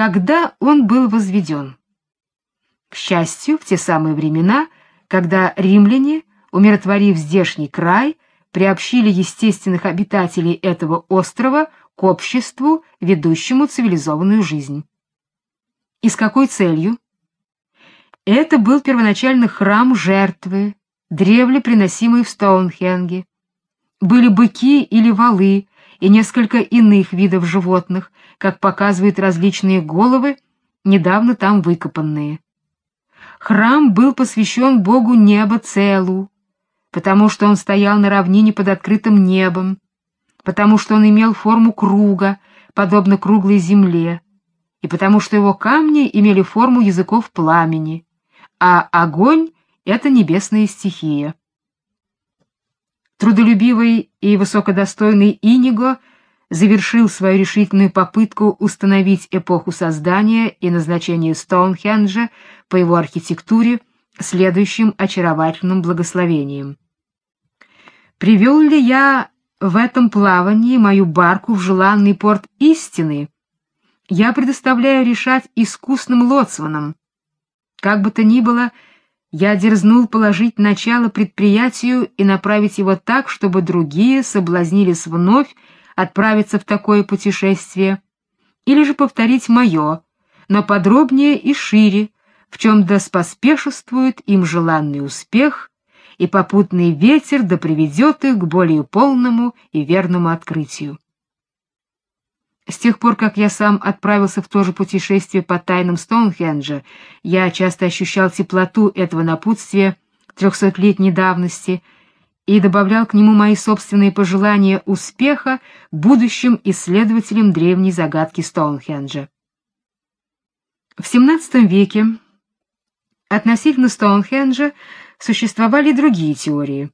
когда он был возведен. К счастью, в те самые времена, когда римляне, умиротворив здешний край, приобщили естественных обитателей этого острова к обществу, ведущему цивилизованную жизнь. И с какой целью? Это был первоначально храм жертвы, древле приносимый в Стоунхенге. Были быки или валы и несколько иных видов животных, как показывают различные головы, недавно там выкопанные. Храм был посвящен богу неба Целу, потому что он стоял на равнине под открытым небом, потому что он имел форму круга, подобно круглой земле, и потому что его камни имели форму языков пламени, а огонь — это небесная стихия. Трудолюбивый и высокодостойный Иниго завершил свою решительную попытку установить эпоху создания и назначения Стоунхенджа по его архитектуре следующим очаровательным благословением. «Привел ли я в этом плавании мою барку в желанный порт истины?» я предоставляю решать искусным лоцманам. Как бы то ни было, я дерзнул положить начало предприятию и направить его так, чтобы другие соблазнились вновь отправиться в такое путешествие, или же повторить мое, но подробнее и шире, в чем да споспешествует им желанный успех, и попутный ветер да приведет их к более полному и верному открытию. С тех пор, как я сам отправился в то же путешествие по тайнам Стоунхенджа, я часто ощущал теплоту этого напутствия трехсотлетней давности и добавлял к нему мои собственные пожелания успеха будущим исследователям древней загадки Стоунхенджа. В XVII веке относительно Стоунхенджа существовали другие теории.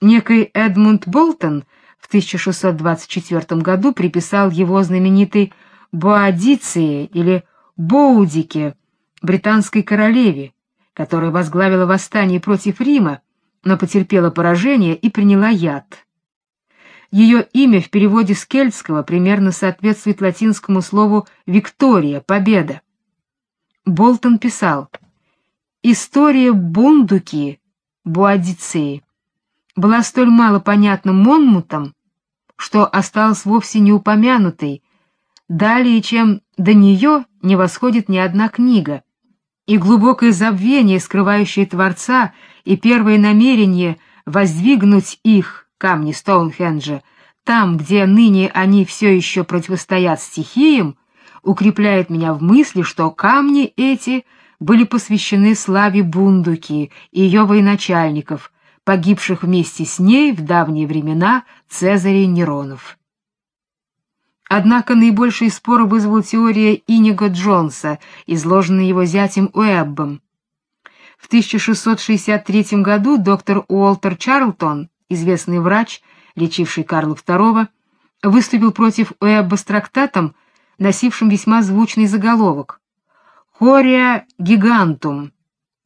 Некий Эдмунд Болтон — в 1624 году приписал его знаменитой Боадиции или Боудике, британской королеве, которая возглавила восстание против Рима, но потерпела поражение и приняла яд. Ее имя в переводе с кельтского примерно соответствует латинскому слову «Виктория», «победа». Болтон писал «История Бундуки, Буадицеи, была столь мало понятна Монмутом, что осталась вовсе не упомянутой, далее, чем до нее не восходит ни одна книга, и глубокое забвение, скрывающее Творца, и первое намерение воздвигнуть их, камни Стоунхенджа, там, где ныне они все еще противостоят стихиям, укрепляет меня в мысли, что камни эти были посвящены славе Бундуки и ее военачальников, погибших вместе с ней в давние времена Цезарей Неронов. Однако наибольший спор вызвала теория Иниго Джонса, изложенная его зятем Уэббом. В 1663 году доктор Уолтер Чарлтон, известный врач, лечивший Карла II, выступил против Уэбба с трактатом, носившим весьма звучный заголовок «Хория гигантум»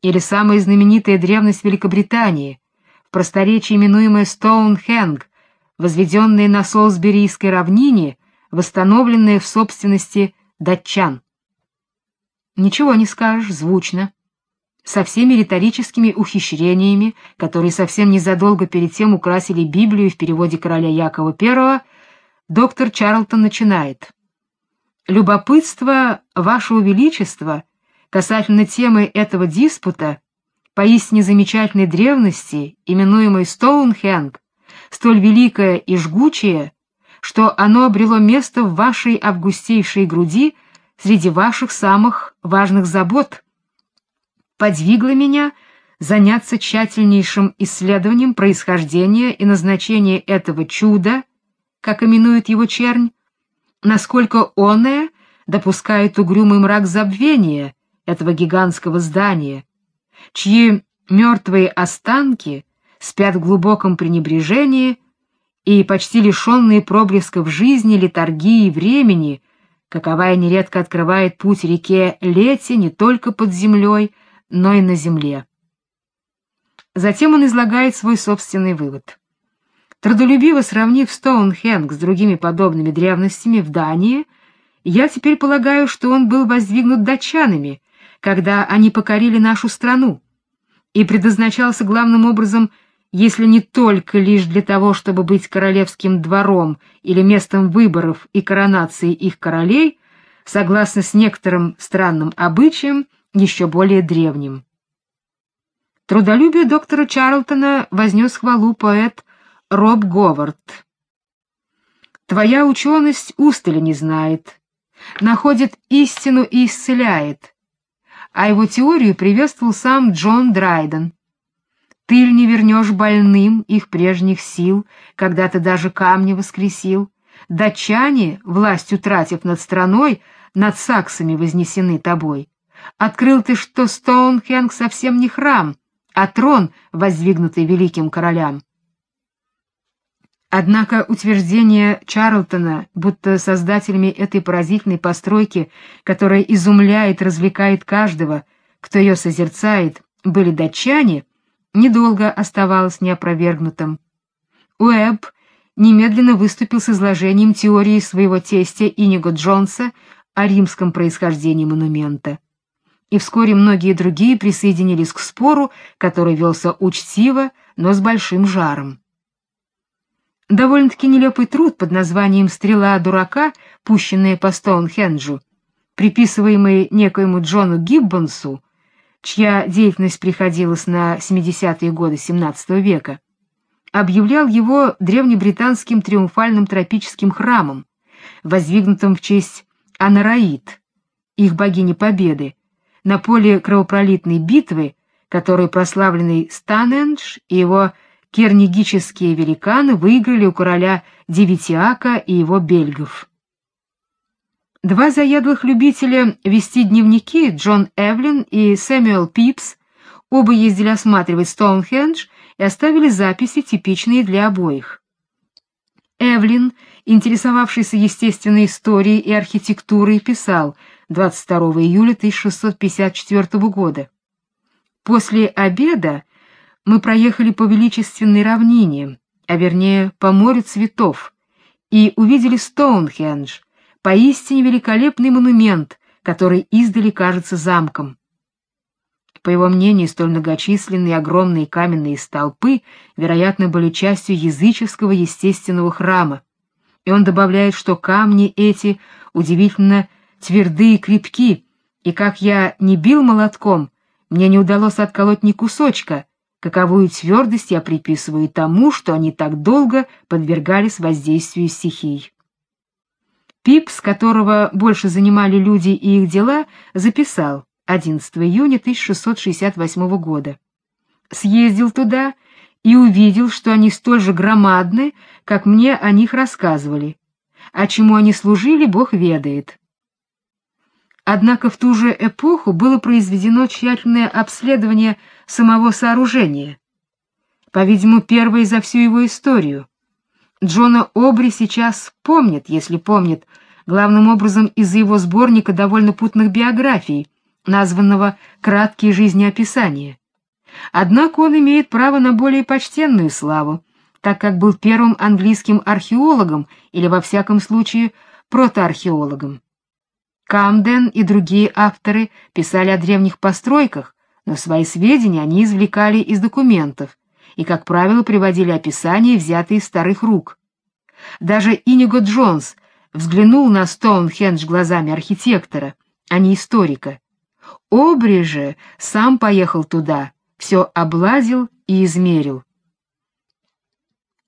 или самая знаменитая древность Великобритании, в просторечии именуемая Стоунхенг, возведенная на Солсберийской равнине, восстановленная в собственности датчан. Ничего не скажешь, звучно. Со всеми риторическими ухищрениями, которые совсем незадолго перед тем украсили Библию в переводе короля Якова I, доктор Чарлтон начинает. «Любопытство, Вашего Величества, касательно темы этого диспута, поистине замечательной древности, именуемой Стоунхенг, столь великое и жгучее, что оно обрело место в вашей августейшей груди среди ваших самых важных забот, подвигло меня заняться тщательнейшим исследованием происхождения и назначения этого чуда, как именует его чернь, насколько оное допускает угрюмый мрак забвения этого гигантского здания, чьи мертвые останки спят в глубоком пренебрежении и почти лишенные проблесков жизни, литургии и времени, каковая нередко открывает путь реке Лете не только под землей, но и на земле. Затем он излагает свой собственный вывод. Трудолюбиво сравнив Стоунхенг с другими подобными древностями в Дании, Я теперь полагаю, что он был воздвигнут датчанами, когда они покорили нашу страну, и предназначался главным образом, если не только лишь для того, чтобы быть королевским двором или местом выборов и коронации их королей, согласно с некоторым странным обычаям, еще более древним. Трудолюбию доктора Чарлтона вознес хвалу поэт Роб Говард. «Твоя ученость устали не знает, находит истину и исцеляет, а его теорию приветствовал сам Джон Драйден. Ты ли не вернешь больным их прежних сил, когда ты даже камни воскресил? Датчане, власть утратив над страной, над саксами вознесены тобой. Открыл ты, что Стоунхенг совсем не храм, а трон, воздвигнутый великим королям. Однако утверждение Чарлтона, будто создателями этой поразительной постройки, которая изумляет, развлекает каждого, кто ее созерцает, были датчане, недолго оставалось неопровергнутым. Уэбб немедленно выступил с изложением теории своего тестя Иниго Джонса о римском происхождении монумента. И вскоре многие другие присоединились к спору, который велся учтиво, но с большим жаром. Довольно-таки нелепый труд под названием «Стрела дурака», пущенная по Стоунхенджу, приписываемый некоему Джону Гиббонсу, чья деятельность приходилась на 70-е годы XVII века, объявлял его древнебританским триумфальным тропическим храмом, воздвигнутым в честь Анараид, их богини Победы, на поле кровопролитной битвы, которую прославленный Станендж и его кернигические великаны выиграли у короля Девитиака и его бельгов. Два заядлых любителя вести дневники, Джон Эвлин и Сэмюэл Пипс, оба ездили осматривать Стоунхендж и оставили записи, типичные для обоих. Эвлин, интересовавшийся естественной историей и архитектурой, писал 22 июля 1654 года. После обеда мы проехали по величественной равнине, а вернее по морю цветов, и увидели Стоунхендж, поистине великолепный монумент, который издали кажется замком. По его мнению, столь многочисленные огромные каменные столпы, вероятно, были частью языческого естественного храма. И он добавляет, что камни эти удивительно твердые и крепки, и как я не бил молотком, мне не удалось отколоть ни кусочка, каковую твердость я приписываю тому, что они так долго подвергались воздействию стихий. Пип, с которого больше занимали люди и их дела, записал 11 июня 1668 года. Съездил туда и увидел, что они столь же громадны, как мне о них рассказывали, а чему они служили, Бог ведает. Однако в ту же эпоху было произведено тщательное обследование самого сооружения. По-видимому, первое за всю его историю. Джона Обри сейчас помнит, если помнит, главным образом из-за его сборника довольно путных биографий, названного «Краткие жизнеописания». Однако он имеет право на более почтенную славу, так как был первым английским археологом или, во всяком случае, протоархеологом. Камден и другие авторы писали о древних постройках, но свои сведения они извлекали из документов и, как правило, приводили описания, взятые из старых рук. Даже Иниго Джонс взглянул на Стоунхендж глазами архитектора, а не историка. Обри же сам поехал туда, все облазил и измерил.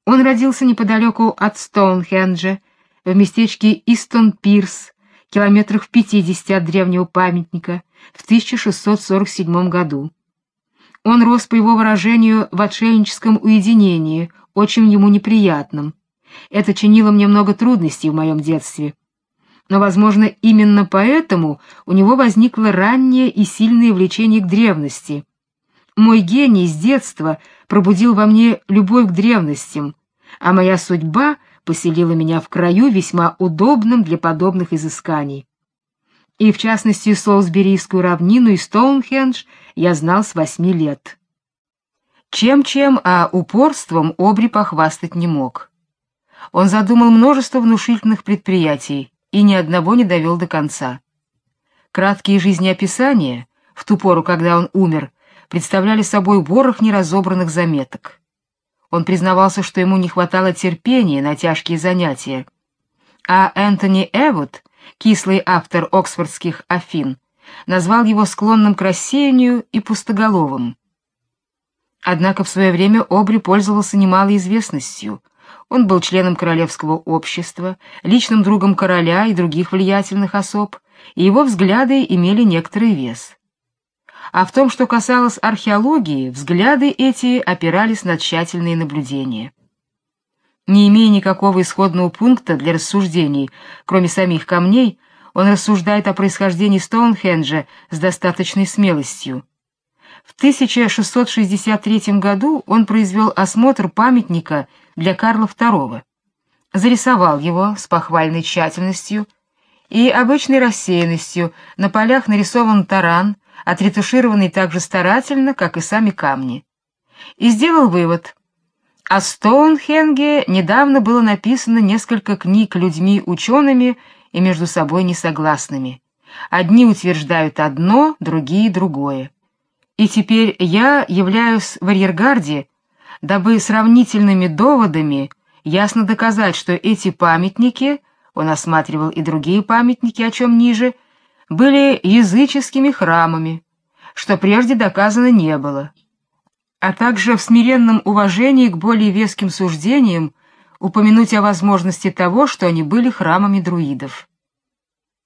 Он родился неподалеку от Стоунхенджа, в местечке Истон-Пирс, километрах в 50 от древнего памятника, в 1647 году. Он рос, по его выражению, в отшельническом уединении, очень ему неприятном. Это чинило мне много трудностей в моем детстве. Но, возможно, именно поэтому у него возникло раннее и сильное влечение к древности. Мой гений с детства пробудил во мне любовь к древностям, а моя судьба — поселила меня в краю, весьма удобном для подобных изысканий. И, в частности, Солсберийскую равнину и Стоунхендж я знал с восьми лет. Чем-чем, а упорством Обри похвастать не мог. Он задумал множество внушительных предприятий, и ни одного не довел до конца. Краткие жизнеописания, в ту пору, когда он умер, представляли собой ворох неразобранных заметок. Он признавался, что ему не хватало терпения на тяжкие занятия, а Энтони Эвуд, кислый автор оксфордских Афин, назвал его склонным к рассеянию и пустоголовым. Однако в свое время Обри пользовался немалой известностью. Он был членом королевского общества, личным другом короля и других влиятельных особ, и его взгляды имели некоторый вес. А в том, что касалось археологии, взгляды эти опирались на тщательные наблюдения. Не имея никакого исходного пункта для рассуждений, кроме самих камней, он рассуждает о происхождении Стоунхенджа с достаточной смелостью. В 1663 году он произвел осмотр памятника для Карла II, зарисовал его с похвальной тщательностью и обычной рассеянностью, на полях нарисован таран, отретушированный так же старательно, как и сами камни. И сделал вывод. О Стоунхенге недавно было написано несколько книг людьми-учеными и между собой несогласными. Одни утверждают одно, другие — другое. И теперь я являюсь в арьергарде, дабы сравнительными доводами ясно доказать, что эти памятники, он осматривал и другие памятники, о чем ниже, были языческими храмами, что прежде доказано не было, а также в смиренном уважении к более веским суждениям упомянуть о возможности того, что они были храмами друидов.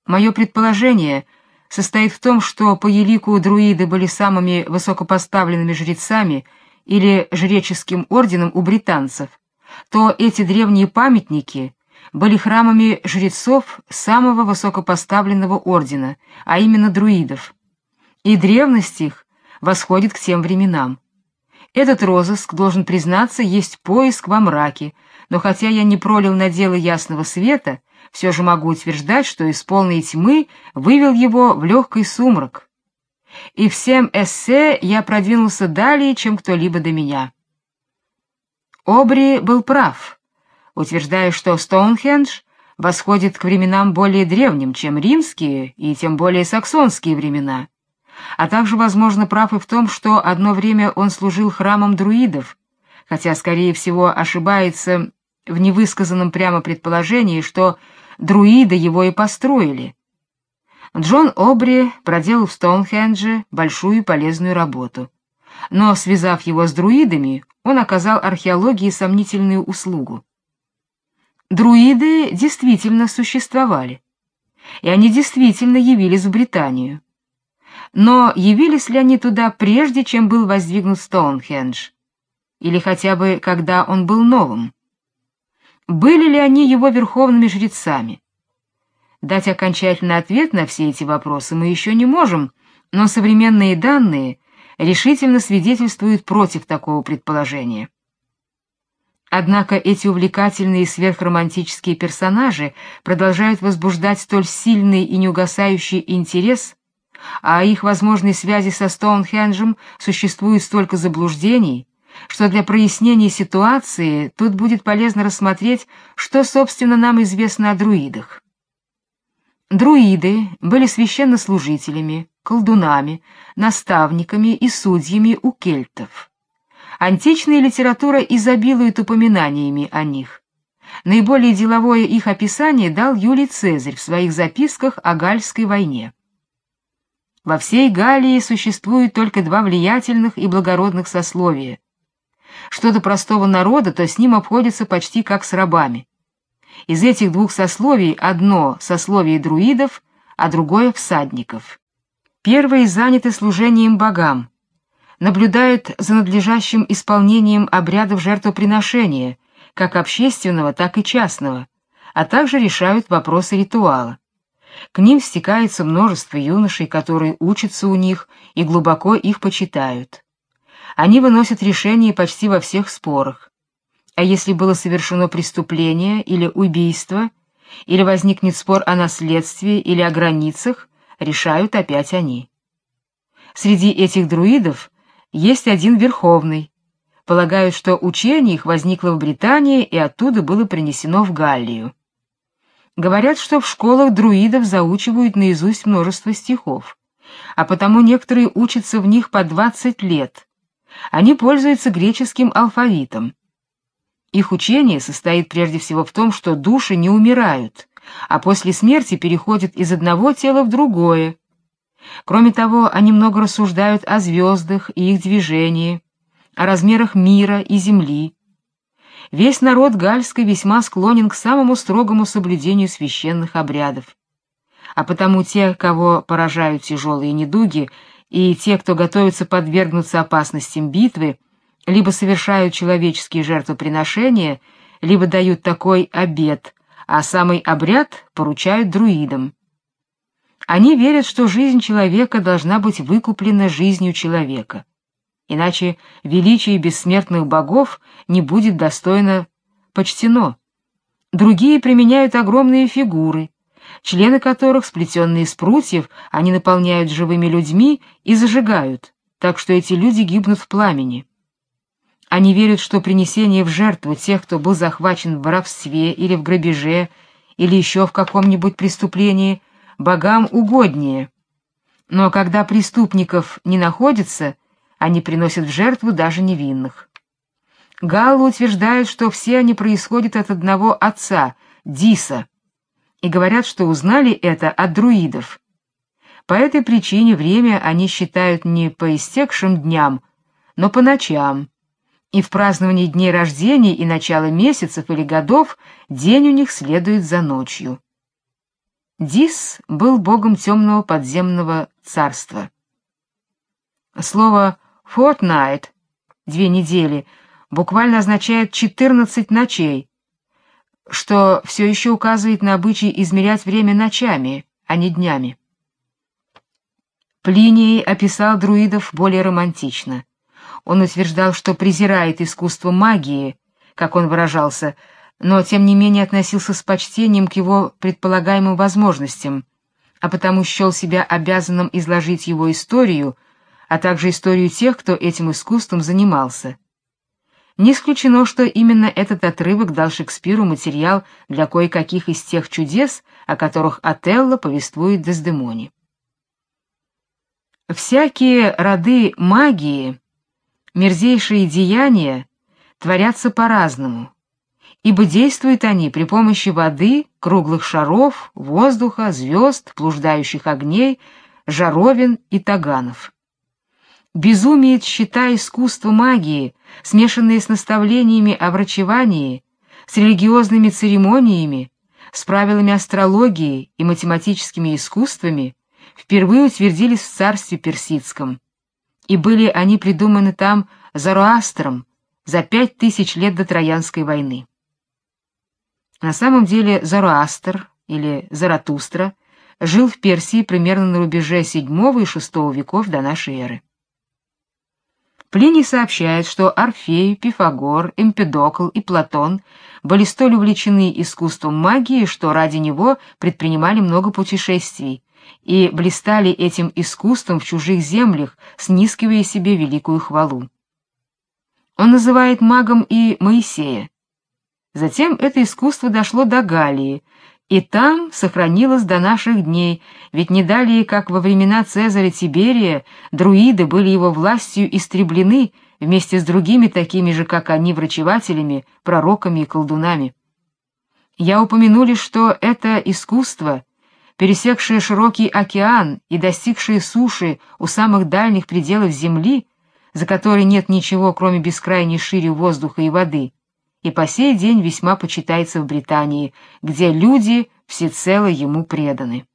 Мое предположение состоит в том, что по елику друиды были самыми высокопоставленными жрецами или жреческим орденом у британцев, то эти древние памятники были храмами жрецов самого высокопоставленного ордена, а именно друидов. И древность их восходит к тем временам. Этот розыск, должен признаться, есть поиск во мраке, но хотя я не пролил на дело ясного света, все же могу утверждать, что из полной тьмы вывел его в легкий сумрак. И всем эссе я продвинулся далее, чем кто-либо до меня. Обри был прав, утверждая, что Стоунхендж восходит к временам более древним, чем римские и тем более саксонские времена, а также, возможно, прав и в том, что одно время он служил храмом друидов, хотя, скорее всего, ошибается в невысказанном прямо предположении, что друиды его и построили. Джон Обри проделал в Стоунхендже большую полезную работу. Но, связав его с друидами, он оказал археологии сомнительную услугу. Друиды действительно существовали, и они действительно явились в Британию. Но явились ли они туда прежде, чем был воздвигнут Стоунхендж? Или хотя бы когда он был новым? Были ли они его верховными жрецами? Дать окончательный ответ на все эти вопросы мы еще не можем, но современные данные решительно свидетельствуют против такого предположения. Однако эти увлекательные сверхромантические персонажи продолжают возбуждать столь сильный и неугасающий интерес, а о их возможной связи со Стоунхенджем существует столько заблуждений, что для прояснения ситуации тут будет полезно рассмотреть, что, собственно, нам известно о друидах. Друиды были священнослужителями, колдунами, наставниками и судьями у кельтов. Античная литература изобилует упоминаниями о них. Наиболее деловое их описание дал Юлий Цезарь в своих записках о Гальской войне. Во всей Галлии существует только два влиятельных и благородных сословия что до простого народа, то с ним обходится почти как с рабами. Из этих двух сословий одно — сословие друидов, а другое — всадников. Первые заняты служением богам, наблюдают за надлежащим исполнением обрядов жертвоприношения, как общественного, так и частного, а также решают вопросы ритуала. К ним стекается множество юношей, которые учатся у них и глубоко их почитают они выносят решение почти во всех спорах. А если было совершено преступление или убийство, или возникнет спор о наследстве или о границах, решают опять они. Среди этих друидов есть один верховный. Полагают, что учение их возникло в Британии и оттуда было принесено в Галлию. Говорят, что в школах друидов заучивают наизусть множество стихов, а потому некоторые учатся в них по 20 лет. Они пользуются греческим алфавитом. Их учение состоит прежде всего в том, что души не умирают, а после смерти переходят из одного тела в другое. Кроме того, они много рассуждают о звездах и их движении, о размерах мира и земли. Весь народ гальской весьма склонен к самому строгому соблюдению священных обрядов. А потому те, кого поражают тяжелые недуги, и те, кто готовится подвергнуться опасностям битвы, либо совершают человеческие жертвоприношения, либо дают такой обет, а самый обряд поручают друидам. Они верят, что жизнь человека должна быть выкуплена жизнью человека иначе величие бессмертных богов не будет достойно почтено. Другие применяют огромные фигуры, члены которых, сплетенные из прутьев, они наполняют живыми людьми и зажигают, так что эти люди гибнут в пламени. Они верят, что принесение в жертву тех, кто был захвачен в воровстве или в грабеже, или еще в каком-нибудь преступлении, богам угоднее. Но когда преступников не находится, они приносят в жертву даже невинных. Галла утверждает, что все они происходят от одного отца, Диса, и говорят, что узнали это от друидов. По этой причине время они считают не по истекшим дням, но по ночам, и в праздновании дней рождения и начала месяцев или годов день у них следует за ночью. Дис был богом темного подземного царства. Слово Fortnight, две недели, буквально означает 14 ночей, что все еще указывает на обычай измерять время ночами, а не днями. Плиний описал друидов более романтично. Он утверждал, что презирает искусство магии, как он выражался, но тем не менее относился с почтением к его предполагаемым возможностям, а потому счел себя обязанным изложить его историю — а также историю тех, кто этим искусством занимался. Не исключено, что именно этот отрывок дал Шекспиру материал для кое-каких из тех чудес, о которых Отелло повествует Дездемоне. Всякие роды магии, мерзейшие деяния творятся по-разному, ибо действуют они при помощи воды, круглых шаров, воздуха, звезд, блуждающих огней, жаровин и таганов. Безумие счета искусства магии, смешанные с наставлениями о врачевании, с религиозными церемониями, с правилами астрологии и математическими искусствами, впервые утвердились в царстве персидском, и были они придуманы там Зороастром за пять тысяч лет до Троянской войны. На самом деле Зороастр или Заратустра жил в Персии примерно на рубеже VII и VI веков до нашей эры. Плиний сообщает, что Орфей, Пифагор, Эмпедокл и Платон были столь увлечены искусством магии, что ради него предпринимали много путешествий и блистали этим искусством в чужих землях, снискивая себе великую хвалу. Он называет магом и Моисея. Затем это искусство дошло до Галлии, и там сохранилось до наших дней, ведь не далее, как во времена Цезаря Тиберия, друиды были его властью истреблены вместе с другими такими же, как они, врачевателями, пророками и колдунами. Я упомяну лишь, что это искусство, пересекшее широкий океан и достигшее суши у самых дальних пределов земли, за которой нет ничего, кроме бескрайней шире воздуха и воды, и по сей день весьма почитается в Британии, где люди всецело ему преданы.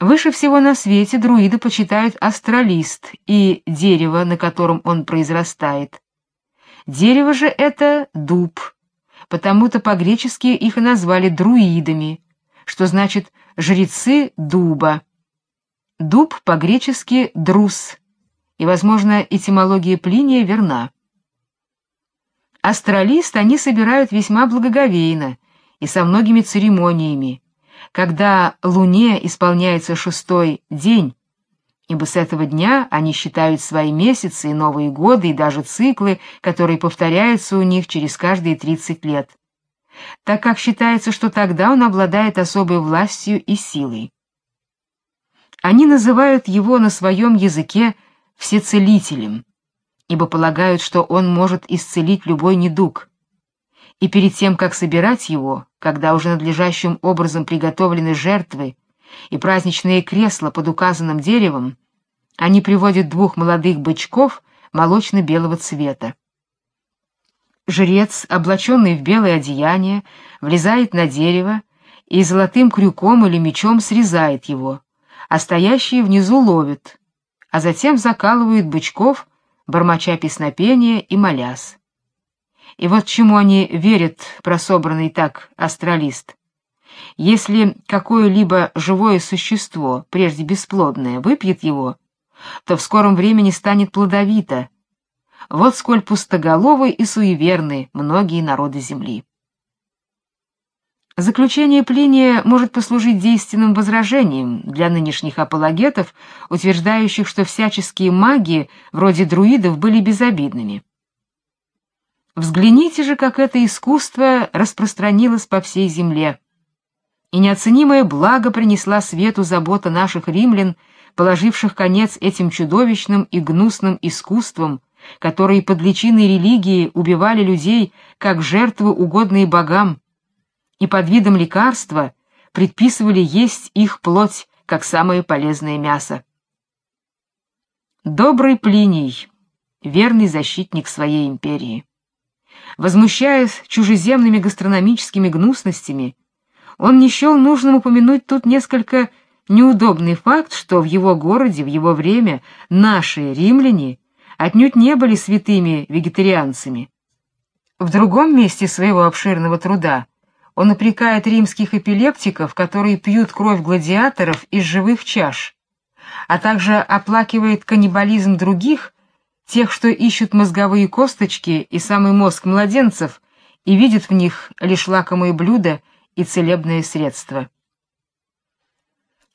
Выше всего на свете друиды почитают астралист и дерево, на котором он произрастает. Дерево же это дуб, потому-то по-гречески их и назвали друидами, что значит жрецы дуба. Дуб по-гречески друс, и, возможно, этимология Плиния верна. Астралист они собирают весьма благоговейно и со многими церемониями, когда Луне исполняется шестой день, ибо с этого дня они считают свои месяцы и новые годы и даже циклы, которые повторяются у них через каждые тридцать лет. так как считается, что тогда он обладает особой властью и силой. Они называют его на своем языке всецелителем, ибо полагают, что он может исцелить любой недуг. И перед тем, как собирать его, когда уже надлежащим образом приготовлены жертвы и праздничные кресла под указанным деревом, они приводят двух молодых бычков молочно-белого цвета. Жрец, облаченный в белое одеяние, влезает на дерево и золотым крюком или мечом срезает его, а стоящие внизу ловят, а затем закалывают бычков, бормоча песнопения и молясь. И вот чему они верят, прособранный так астралист. Если какое-либо живое существо, прежде бесплодное, выпьет его, то в скором времени станет плодовито. Вот сколь пустоголовы и суеверны многие народы земли. Заключение Плиния может послужить действенным возражением для нынешних апологетов, утверждающих, что всяческие маги, вроде друидов, были безобидными. Взгляните же, как это искусство распространилось по всей земле. И неоценимое благо принесла свету забота наших римлян, положивших конец этим чудовищным и гнусным искусствам, которые под личиной религии убивали людей, как жертвы, угодные богам, и под видом лекарства предписывали есть их плоть, как самое полезное мясо. Добрый Плиний, верный защитник своей империи. Возмущаясь чужеземными гастрономическими гнусностями, он не счел нужным упомянуть тут несколько неудобный факт, что в его городе в его время наши римляне отнюдь не были святыми вегетарианцами. В другом месте своего обширного труда он упрекает римских эпилептиков, которые пьют кровь гладиаторов из живых чаш, а также оплакивает каннибализм других, тех, что ищут мозговые косточки и самый мозг младенцев и видят в них лишь лакомые блюда и целебные средства.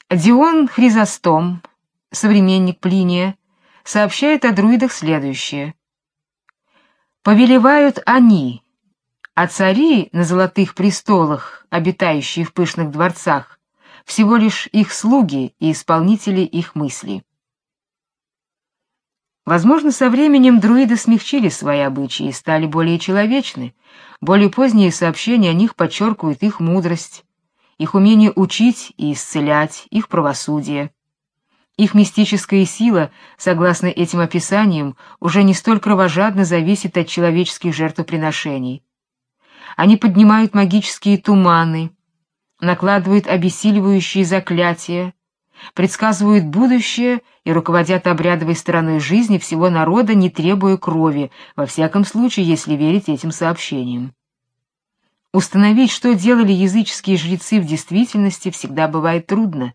Дион Хризостом, современник Плиния, сообщает о друидах следующее: Повелевают они, а цари на золотых престолах, обитающие в пышных дворцах, всего лишь их слуги и исполнители их мыслей. Возможно, со временем друиды смягчили свои обычаи и стали более человечны. Более поздние сообщения о них подчеркивают их мудрость, их умение учить и исцелять, их правосудие. Их мистическая сила, согласно этим описаниям, уже не столь кровожадно зависит от человеческих жертвоприношений. Они поднимают магические туманы, накладывают обессиливающие заклятия, предсказывают будущее и руководят обрядовой стороной жизни всего народа, не требуя крови, во всяком случае, если верить этим сообщениям. Установить, что делали языческие жрецы в действительности, всегда бывает трудно,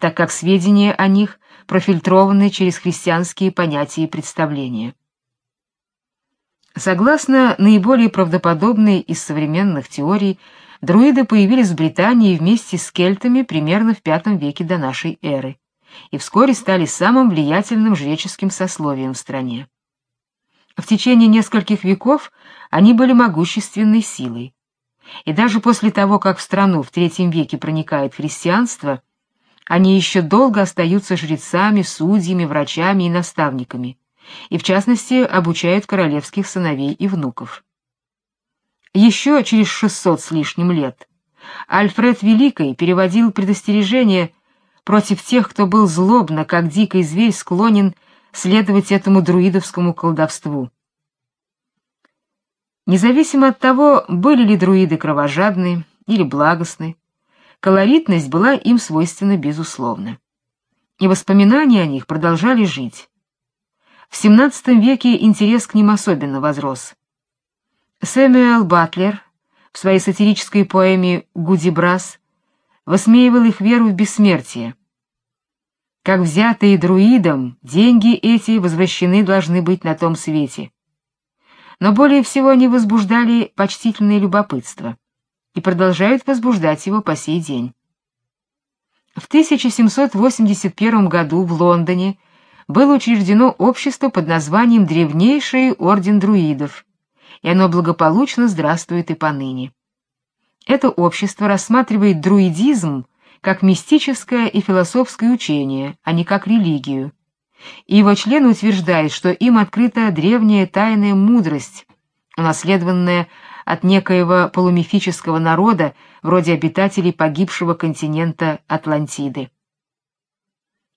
так как сведения о них профильтрованы через христианские понятия и представления. Согласно наиболее правдоподобной из современных теорий, друиды появились в Британии вместе с кельтами примерно в V веке до нашей эры и вскоре стали самым влиятельным жреческим сословием в стране. В течение нескольких веков они были могущественной силой. И даже после того, как в страну в III веке проникает христианство, они еще долго остаются жрецами, судьями, врачами и наставниками и в частности обучают королевских сыновей и внуков. Еще через 600 с лишним лет Альфред Великий переводил предостережение против тех, кто был злобно, как дикий зверь, склонен следовать этому друидовскому колдовству. Независимо от того, были ли друиды кровожадны или благостны, колоритность была им свойственна безусловно. И воспоминания о них продолжали жить. В XVII веке интерес к ним особенно возрос. Сэмюэл Батлер в своей сатирической поэме «Гудибрас» высмеивал их веру в бессмертие. Как взятые друидом, деньги эти возвращены должны быть на том свете. Но более всего они возбуждали почтительное любопытство и продолжают возбуждать его по сей день. В 1781 году в Лондоне было учреждено общество под названием Древнейший орден друидов, и оно благополучно здравствует и поныне. Это общество рассматривает друидизм как мистическое и философское учение, а не как религию. И его члены утверждают, что им открыта древняя тайная мудрость, унаследованная от некоего полумифического народа, вроде обитателей погибшего континента Атлантиды.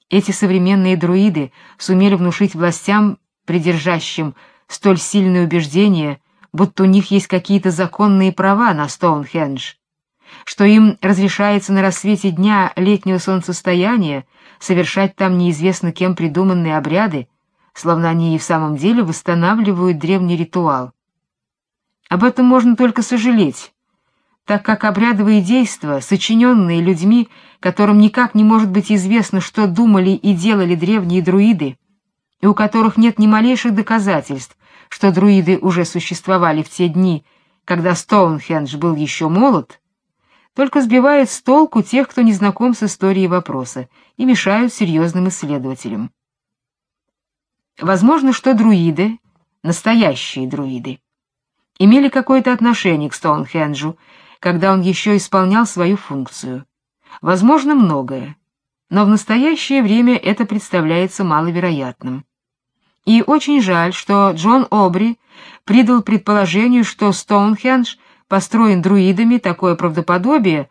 Эти современные друиды сумели внушить властям, придержащим столь сильное убеждение, будто у них есть какие-то законные права на Стоунхендж, что им разрешается на рассвете дня летнего солнцестояния совершать там неизвестно кем придуманные обряды, словно они и в самом деле восстанавливают древний ритуал. Об этом можно только сожалеть, так как обрядовые действия, сочиненные людьми, которым никак не может быть известно, что думали и делали древние друиды, и у которых нет ни малейших доказательств, что друиды уже существовали в те дни, когда Стоунхендж был еще молод, только сбивают с толку тех, кто не знаком с историей вопроса, и мешают серьезным исследователям. Возможно, что друиды, настоящие друиды, имели какое-то отношение к Стоунхенджу, когда он еще исполнял свою функцию. Возможно, многое, но в настоящее время это представляется маловероятным. И очень жаль, что Джон Обри придал предположению, что Стоунхендж построен друидами такое правдоподобие,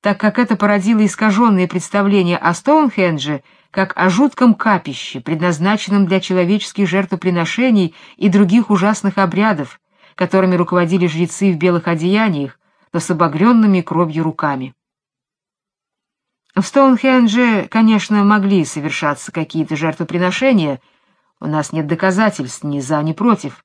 так как это породило искаженные представления о Стоунхендже как о жутком капище, предназначенном для человеческих жертвоприношений и других ужасных обрядов, которыми руководили жрецы в белых одеяниях, но с обогренными кровью руками. В Стоунхендже, конечно, могли совершаться какие-то жертвоприношения, у нас нет доказательств ни за, ни против,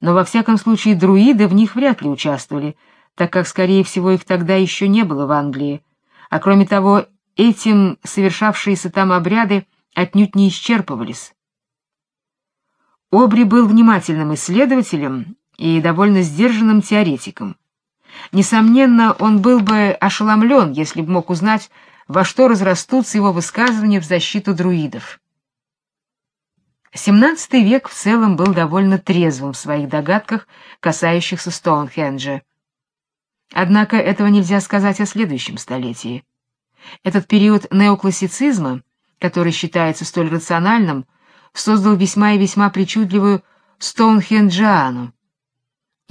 но во всяком случае друиды в них вряд ли участвовали, так как, скорее всего, их тогда еще не было в Англии. А кроме того, этим совершавшиеся там обряды отнюдь не исчерпывались. Обри был внимательным исследователем и довольно сдержанным теоретиком. Несомненно, он был бы ошеломлен, если бы мог узнать, во что разрастутся его высказывания в защиту друидов. XVII век в целом был довольно трезвым в своих догадках, касающихся Стоунхенджа. Однако этого нельзя сказать о следующем столетии. Этот период неоклассицизма, который считается столь рациональным, создал весьма и весьма причудливую Стоунхенджиану,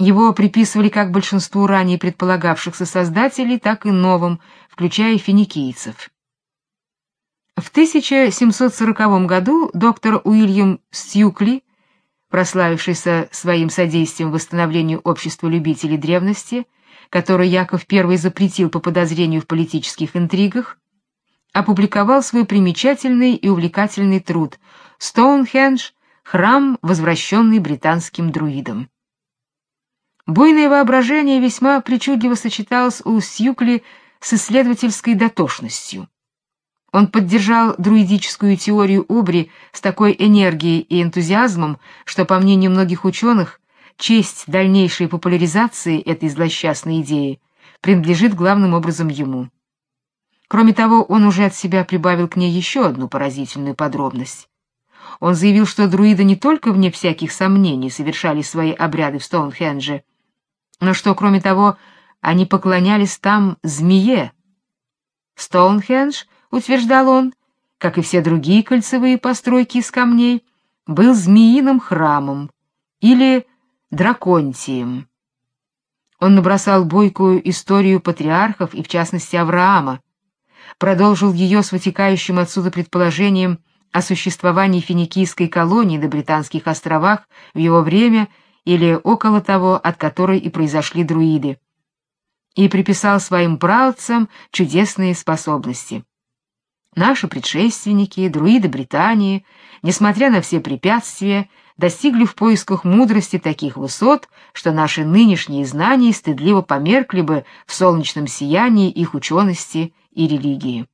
его приписывали как большинству ранее предполагавшихся создателей, так и новым, включая финикийцев. В 1740 году доктор Уильям Стюкли, прославившийся своим содействием восстановлению общества любителей древности, которое Яков I запретил по подозрению в политических интригах, опубликовал свой примечательный и увлекательный труд «Стоунхендж. Храм, возвращенный британским друидам». Буйное воображение весьма причудливо сочеталось у Сьюкли с исследовательской дотошностью. Он поддержал друидическую теорию Обри с такой энергией и энтузиазмом, что, по мнению многих ученых, честь дальнейшей популяризации этой злосчастной идеи принадлежит главным образом ему. Кроме того, он уже от себя прибавил к ней еще одну поразительную подробность. Он заявил, что друиды не только вне всяких сомнений совершали свои обряды в Стоунхендже, но что, кроме того, они поклонялись там змее. Стоунхендж, утверждал он, как и все другие кольцевые постройки из камней, был змеиным храмом или драконтием. Он набросал бойкую историю патриархов и, в частности, Авраама, продолжил ее с вытекающим отсюда предположением о существовании финикийской колонии на Британских островах в его время или около того, от которой и произошли друиды, и приписал своим правцам чудесные способности. Наши предшественники, друиды Британии, несмотря на все препятствия, достигли в поисках мудрости таких высот, что наши нынешние знания стыдливо померкли бы в солнечном сиянии их учености и религии.